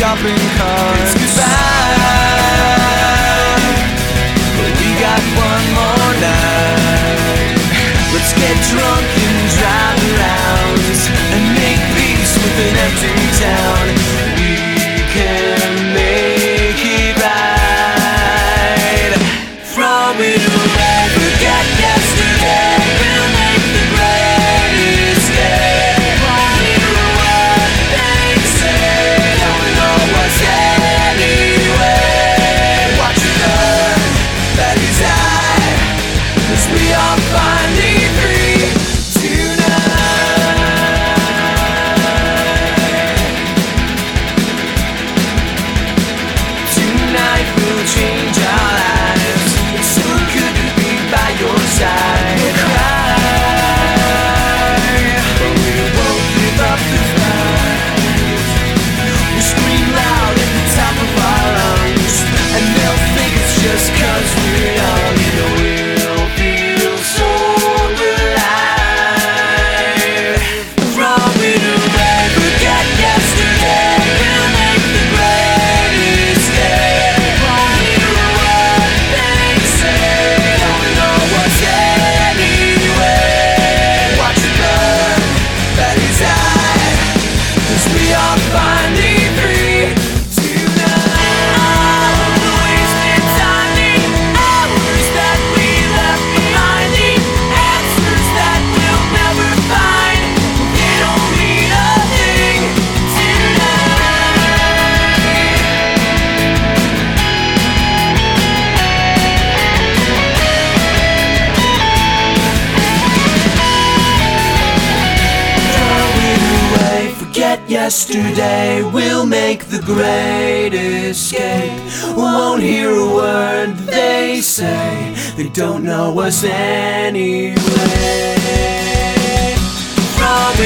shopping cart. It's goodbye, but we got one more night. Let's get drunk. Yesterday we'll make the great escape. Won't hear a word they say. They don't know us anyway. From